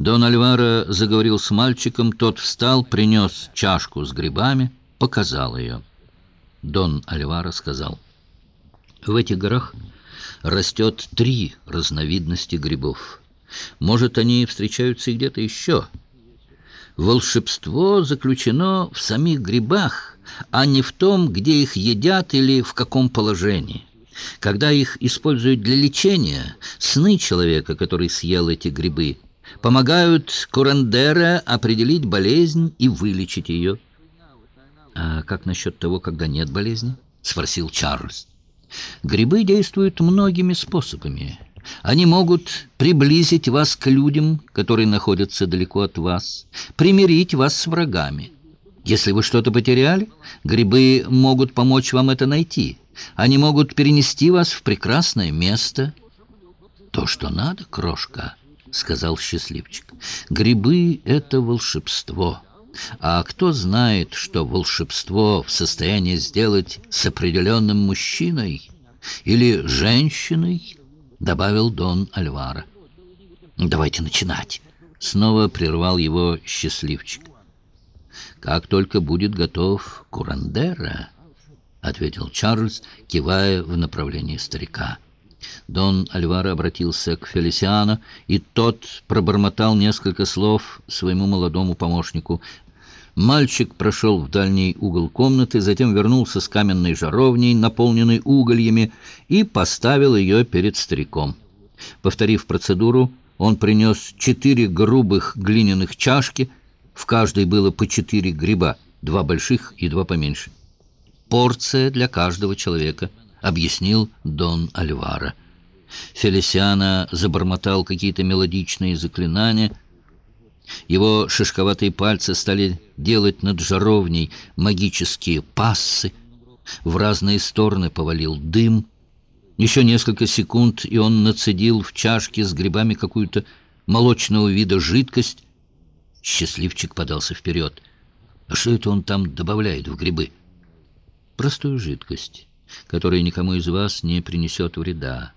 Дон Альваро заговорил с мальчиком, тот встал, принес чашку с грибами, показал ее. Дон Альваро сказал, «В этих горах растет три разновидности грибов. Может, они встречаются и где-то еще. Волшебство заключено в самих грибах, а не в том, где их едят или в каком положении». Когда их используют для лечения, сны человека, который съел эти грибы, помогают Курандера определить болезнь и вылечить ее. «А как насчет того, когда нет болезни?» — спросил Чарльз. «Грибы действуют многими способами. Они могут приблизить вас к людям, которые находятся далеко от вас, примирить вас с врагами. Если вы что-то потеряли, грибы могут помочь вам это найти». Они могут перенести вас в прекрасное место. То, что надо, крошка, — сказал счастливчик. Грибы — это волшебство. А кто знает, что волшебство в состоянии сделать с определенным мужчиной или женщиной, — добавил Дон Альвара. Давайте начинать. Снова прервал его счастливчик. Как только будет готов Курандера ответил Чарльз, кивая в направлении старика. Дон Альваро обратился к Фелисиано, и тот пробормотал несколько слов своему молодому помощнику. Мальчик прошел в дальний угол комнаты, затем вернулся с каменной жаровней, наполненной угольями, и поставил ее перед стариком. Повторив процедуру, он принес четыре грубых глиняных чашки, в каждой было по четыре гриба, два больших и два поменьше порция для каждого человека», — объяснил Дон Альвара. Фелисиана забормотал какие-то мелодичные заклинания. Его шишковатые пальцы стали делать над жаровней магические пассы. В разные стороны повалил дым. Еще несколько секунд, и он нацедил в чашке с грибами какую-то молочного вида жидкость. Счастливчик подался вперед. А что это он там добавляет в грибы? простую жидкость, которая никому из вас не принесет вреда.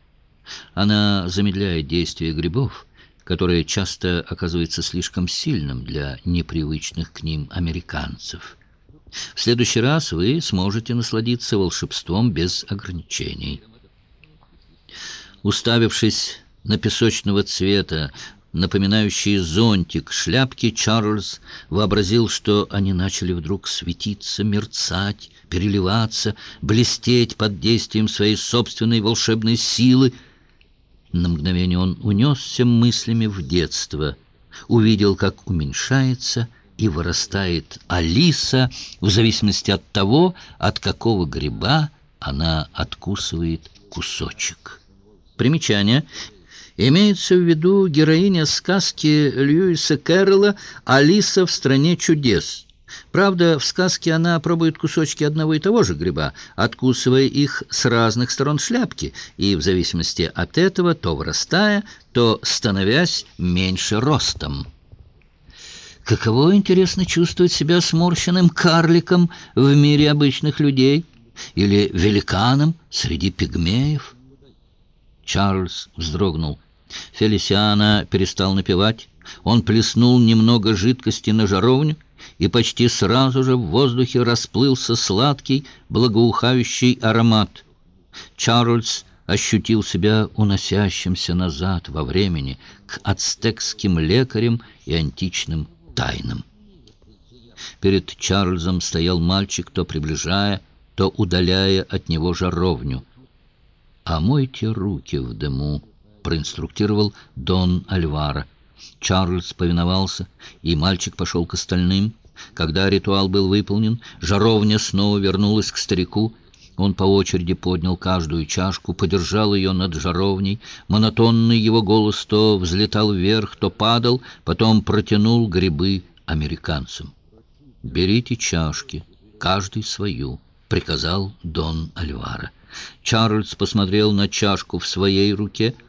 Она замедляет действие грибов, которое часто оказывается слишком сильным для непривычных к ним американцев. В следующий раз вы сможете насладиться волшебством без ограничений. Уставившись на песочного цвета, напоминающие зонтик шляпки, Чарльз вообразил, что они начали вдруг светиться, мерцать, переливаться, блестеть под действием своей собственной волшебной силы. На мгновение он унесся мыслями в детство, увидел, как уменьшается и вырастает Алиса в зависимости от того, от какого гриба она откусывает кусочек. Примечание. Имеется в виду героиня сказки Льюиса Кэрролла «Алиса в стране чудес». Правда, в сказке она пробует кусочки одного и того же гриба, откусывая их с разных сторон шляпки, и в зависимости от этого то вырастая, то становясь меньше ростом. Каково, интересно, чувствовать себя сморщенным карликом в мире обычных людей или великаном среди пигмеев? Чарльз вздрогнул. Фелисиана перестал напевать. Он плеснул немного жидкости на жаровню, и почти сразу же в воздухе расплылся сладкий, благоухающий аромат. Чарльз ощутил себя уносящимся назад во времени к ацтекским лекарям и античным тайнам. Перед Чарльзом стоял мальчик, то приближая, то удаляя от него жаровню. «Омойте руки в дыму», проинструктировал Дон Альвара. Чарльз повиновался, и мальчик пошел к остальным. Когда ритуал был выполнен, жаровня снова вернулась к старику. Он по очереди поднял каждую чашку, подержал ее над жаровней. Монотонный его голос то взлетал вверх, то падал, потом протянул грибы американцам. «Берите чашки, каждый свою», — приказал Дон Альвара. Чарльз посмотрел на чашку в своей руке —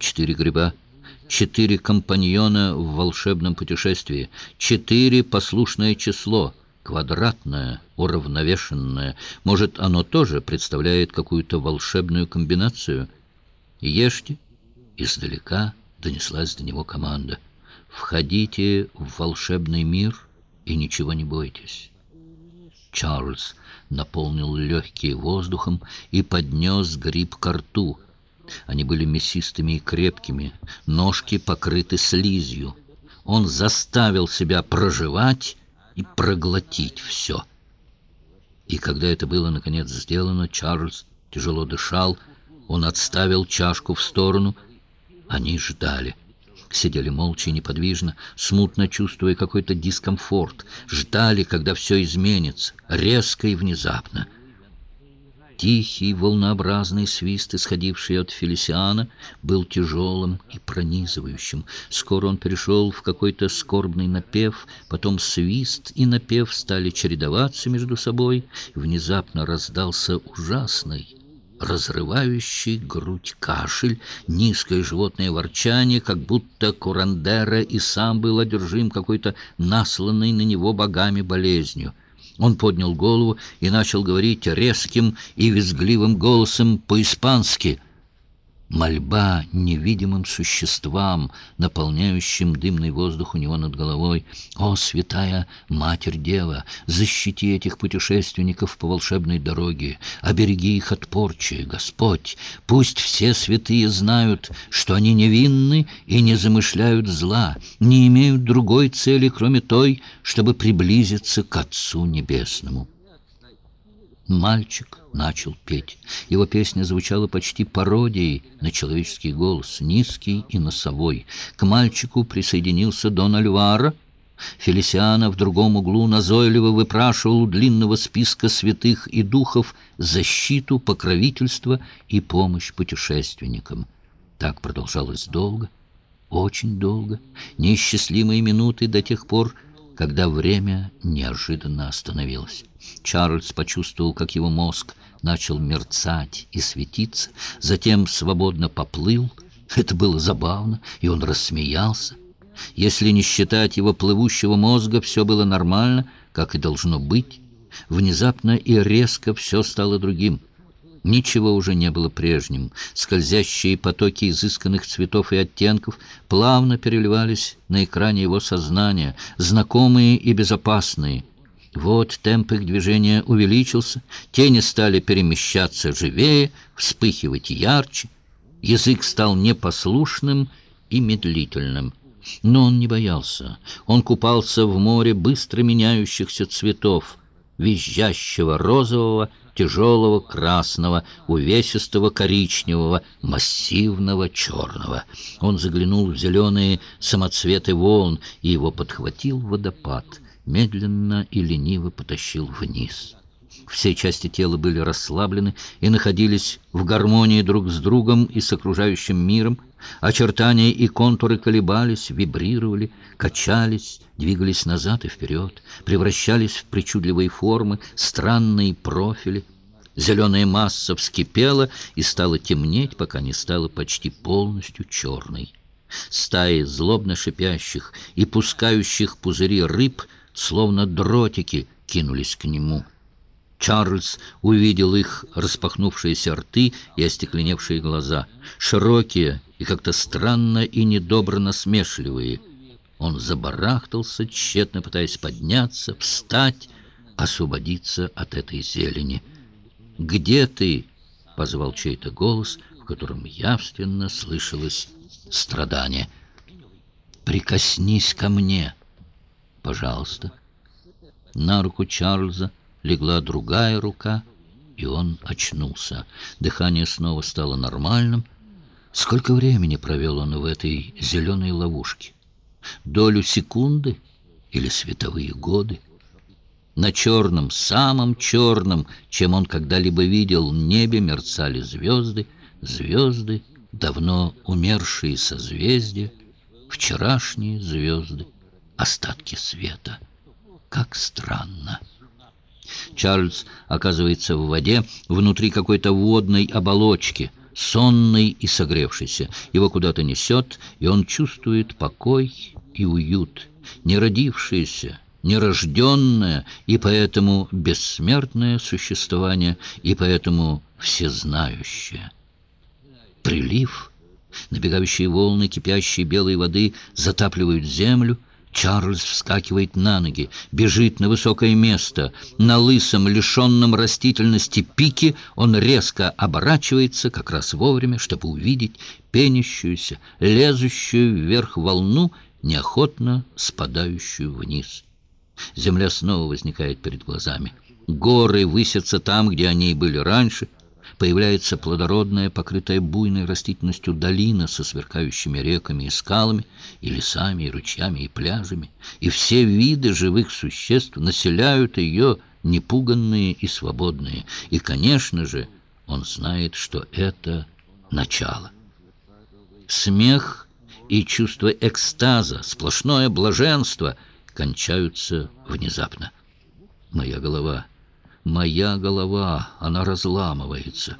четыре гриба, четыре компаньона в волшебном путешествии, четыре послушное число, квадратное, уравновешенное. Может, оно тоже представляет какую-то волшебную комбинацию? Ешьте. Издалека донеслась до него команда. Входите в волшебный мир и ничего не бойтесь. Чарльз наполнил легкие воздухом и поднес гриб к рту. Они были мясистыми и крепкими, ножки покрыты слизью. Он заставил себя проживать и проглотить все. И когда это было, наконец, сделано, Чарльз тяжело дышал, он отставил чашку в сторону. Они ждали. Сидели молча и неподвижно, смутно чувствуя какой-то дискомфорт. Ждали, когда все изменится, резко и внезапно. Тихий, волнообразный свист, исходивший от Фелисиана, был тяжелым и пронизывающим. Скоро он перешел в какой-то скорбный напев, потом свист и напев стали чередоваться между собой. Внезапно раздался ужасный, разрывающий грудь кашель, низкое животное ворчание, как будто Курандера и сам был одержим какой-то насланной на него богами болезнью. Он поднял голову и начал говорить резким и визгливым голосом по-испански — мольба невидимым существам, наполняющим дымный воздух у него над головой. «О, святая Матерь-Дева, защити этих путешественников по волшебной дороге, обереги их от порчи, Господь! Пусть все святые знают, что они невинны и не замышляют зла, не имеют другой цели, кроме той, чтобы приблизиться к Отцу Небесному». Мальчик начал петь. Его песня звучала почти пародией на человеческий голос, низкий и носовой. К мальчику присоединился Дон Альвара. Фелисиана в другом углу назойливо выпрашивал у длинного списка святых и духов защиту, покровительство и помощь путешественникам. Так продолжалось долго, очень долго, неисчислимые минуты до тех пор, когда время неожиданно остановилось. Чарльз почувствовал, как его мозг начал мерцать и светиться, затем свободно поплыл. Это было забавно, и он рассмеялся. Если не считать его плывущего мозга, все было нормально, как и должно быть. Внезапно и резко все стало другим — Ничего уже не было прежним. Скользящие потоки изысканных цветов и оттенков плавно переливались на экране его сознания, знакомые и безопасные. Вот темп их движения увеличился, тени стали перемещаться живее, вспыхивать ярче. Язык стал непослушным и медлительным. Но он не боялся. Он купался в море быстро меняющихся цветов, визжащего розового, тяжелого красного, увесистого коричневого, массивного черного. Он заглянул в зеленые самоцветы волн, и его подхватил водопад, медленно и лениво потащил вниз. Все части тела были расслаблены и находились в гармонии друг с другом и с окружающим миром, Очертания и контуры колебались, вибрировали, качались, двигались назад и вперед, превращались в причудливые формы, странные профили. Зеленая масса вскипела и стала темнеть, пока не стала почти полностью черной. Стаи злобно шипящих и пускающих пузыри рыб, словно дротики, кинулись к нему. Чарльз увидел их распахнувшиеся рты и остекленевшие глаза, широкие и как-то странно и недобро насмешливые. Он забарахтался, тщетно пытаясь подняться, встать, освободиться от этой зелени. «Где ты?» — позвал чей-то голос, в котором явственно слышалось страдание. «Прикоснись ко мне, пожалуйста». На руку Чарльза легла другая рука, и он очнулся. Дыхание снова стало нормальным, Сколько времени провел он в этой зеленой ловушке? Долю секунды или световые годы? На черном, самом черном, чем он когда-либо видел, небе мерцали звезды, звезды, давно умершие созвездия, вчерашние звезды, остатки света. Как странно! Чарльз оказывается в воде внутри какой-то водной оболочки — сонный и согревшийся. Его куда-то несет, и он чувствует покой и уют, не родившееся, нерожденное и поэтому бессмертное существование, и поэтому всезнающее. Прилив Набегающие волны кипящей белой воды затапливают землю. Чарльз вскакивает на ноги, бежит на высокое место. На лысом, лишенном растительности пике он резко оборачивается как раз вовремя, чтобы увидеть пенящуюся, лезущую вверх волну, неохотно спадающую вниз. Земля снова возникает перед глазами. Горы высятся там, где они и были раньше — появляется плодородная, покрытая буйной растительностью долина со сверкающими реками и скалами, и лесами, и ручьями, и пляжами, и все виды живых существ населяют ее непуганные и свободные. И, конечно же, он знает, что это начало. Смех и чувство экстаза, сплошное блаженство кончаются внезапно. Моя голова Моя голова, она разламывается.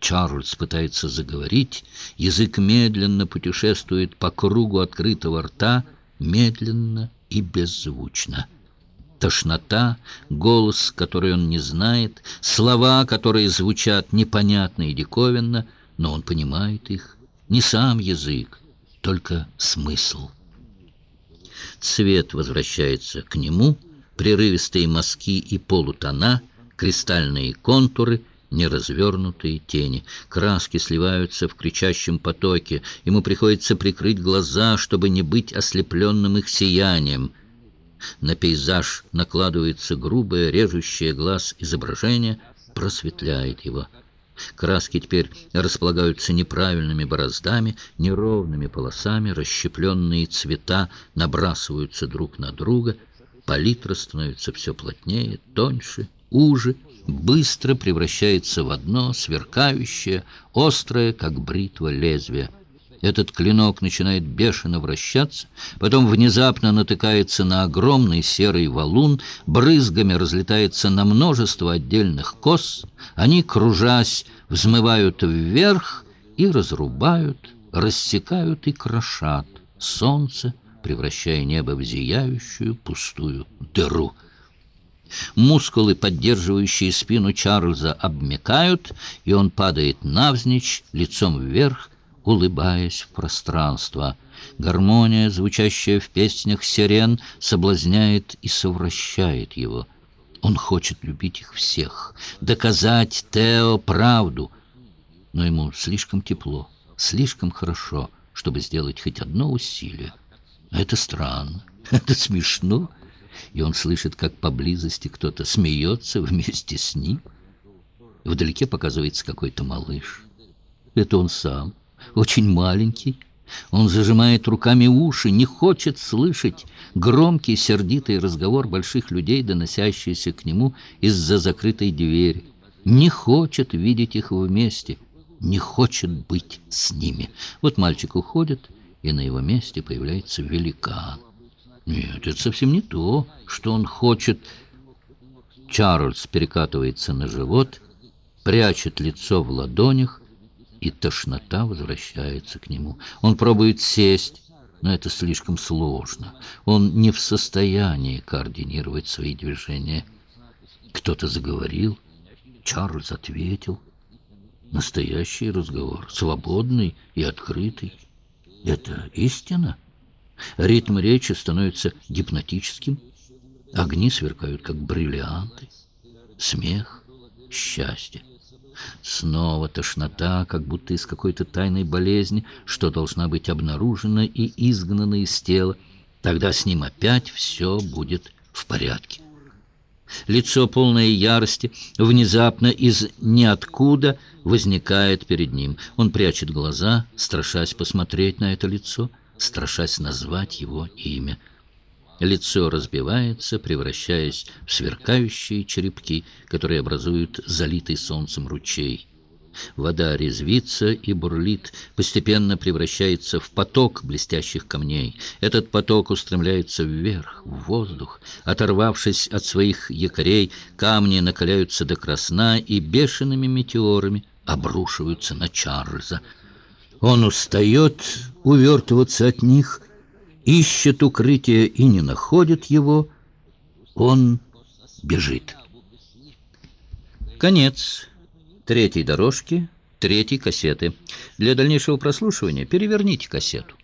Чарльз пытается заговорить, язык медленно путешествует по кругу открытого рта, медленно и беззвучно. Тошнота, голос, который он не знает, слова, которые звучат непонятно и диковинно, но он понимает их. Не сам язык, только смысл. Цвет возвращается к нему — прерывистые мазки и полутона, кристальные контуры, неразвернутые тени. Краски сливаются в кричащем потоке. Ему приходится прикрыть глаза, чтобы не быть ослепленным их сиянием. На пейзаж накладывается грубое, режущее глаз изображение, просветляет его. Краски теперь располагаются неправильными бороздами, неровными полосами, расщепленные цвета набрасываются друг на друга — Палитра становится все плотнее, тоньше, уже, быстро превращается в одно сверкающее, острое, как бритва, лезвие. Этот клинок начинает бешено вращаться, потом внезапно натыкается на огромный серый валун, брызгами разлетается на множество отдельных кос, они, кружась, взмывают вверх и разрубают, рассекают и крошат солнце, превращая небо в зияющую пустую дыру. Мускулы, поддерживающие спину Чарльза, обмекают, и он падает навзничь, лицом вверх, улыбаясь в пространство. Гармония, звучащая в песнях сирен, соблазняет и совращает его. Он хочет любить их всех, доказать Тео правду, но ему слишком тепло, слишком хорошо, чтобы сделать хоть одно усилие. Это странно, это смешно. И он слышит, как поблизости кто-то смеется вместе с ним. Вдалеке показывается какой-то малыш. Это он сам, очень маленький. Он зажимает руками уши, не хочет слышать громкий сердитый разговор больших людей, доносящийся к нему из-за закрытой двери. Не хочет видеть их вместе, не хочет быть с ними. Вот мальчик уходит, и на его месте появляется великан. Нет, это совсем не то, что он хочет. Чарльз перекатывается на живот, прячет лицо в ладонях, и тошнота возвращается к нему. Он пробует сесть, но это слишком сложно. Он не в состоянии координировать свои движения. Кто-то заговорил, Чарльз ответил. Настоящий разговор, свободный и открытый. Это истина. Ритм речи становится гипнотическим. Огни сверкают, как бриллианты. Смех, счастье. Снова тошнота, как будто из какой-то тайной болезни, что должна быть обнаружена и изгнана из тела. Тогда с ним опять все будет в порядке. Лицо, полное ярости, внезапно из ниоткуда возникает перед ним. Он прячет глаза, страшась посмотреть на это лицо, страшась назвать его имя. Лицо разбивается, превращаясь в сверкающие черепки, которые образуют залитый солнцем ручей. Вода резвится и бурлит, постепенно превращается в поток блестящих камней. Этот поток устремляется вверх, в воздух. Оторвавшись от своих якорей, камни накаляются до красна и бешеными метеорами обрушиваются на Чарльза. Он устает увертываться от них, ищет укрытие и не находит его. Он бежит. Конец третьей дорожки третьей кассеты. Для дальнейшего прослушивания переверните кассету.